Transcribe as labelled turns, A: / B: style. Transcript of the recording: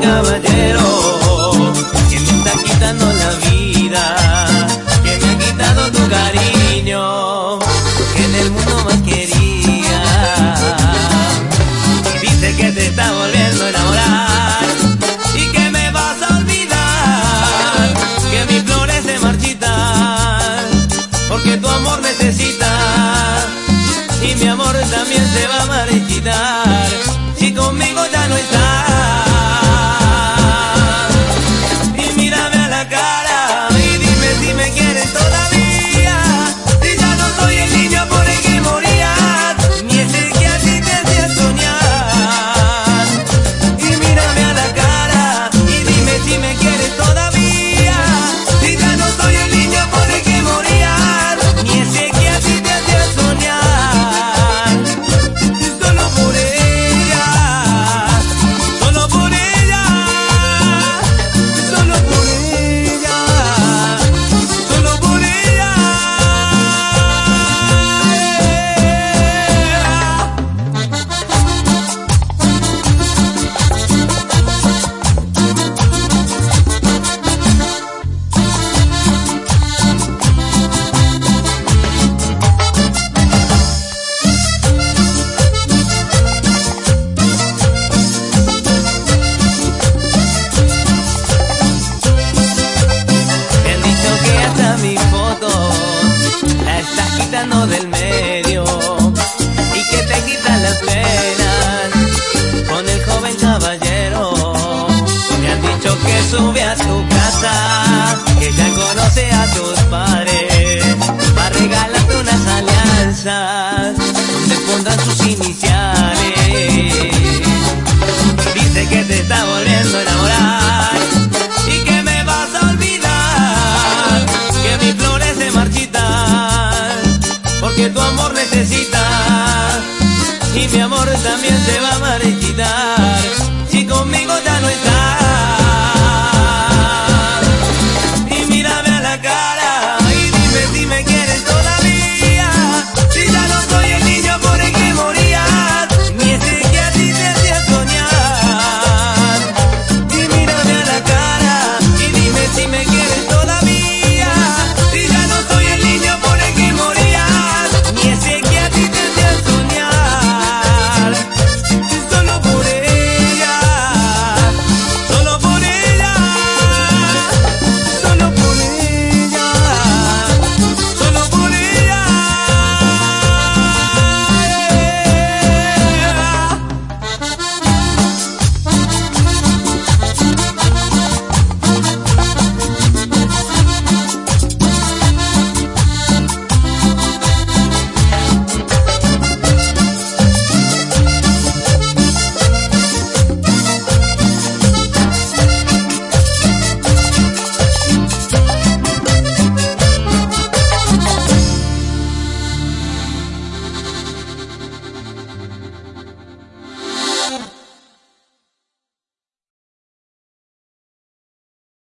A: caballero que me está quitando la vida, que me ha quitado tu cariño, que en el mundo más quería. Y dice que te está volviendo a enamorar y que me vas a olvidar, que mis flores se marchitan, porque tu amor necesita y mi amor también se va a marchitar. Si conmigo que ya conoce a tus padres, va a regalarte unas alianzas, donde pondrán sus iniciales. Dice que te está volviendo a enamorar y que me vas a olvidar, que mis flores se marchitan, porque tu amor necesita y mi amor también se va a marchitar, si conmigo ya no estás.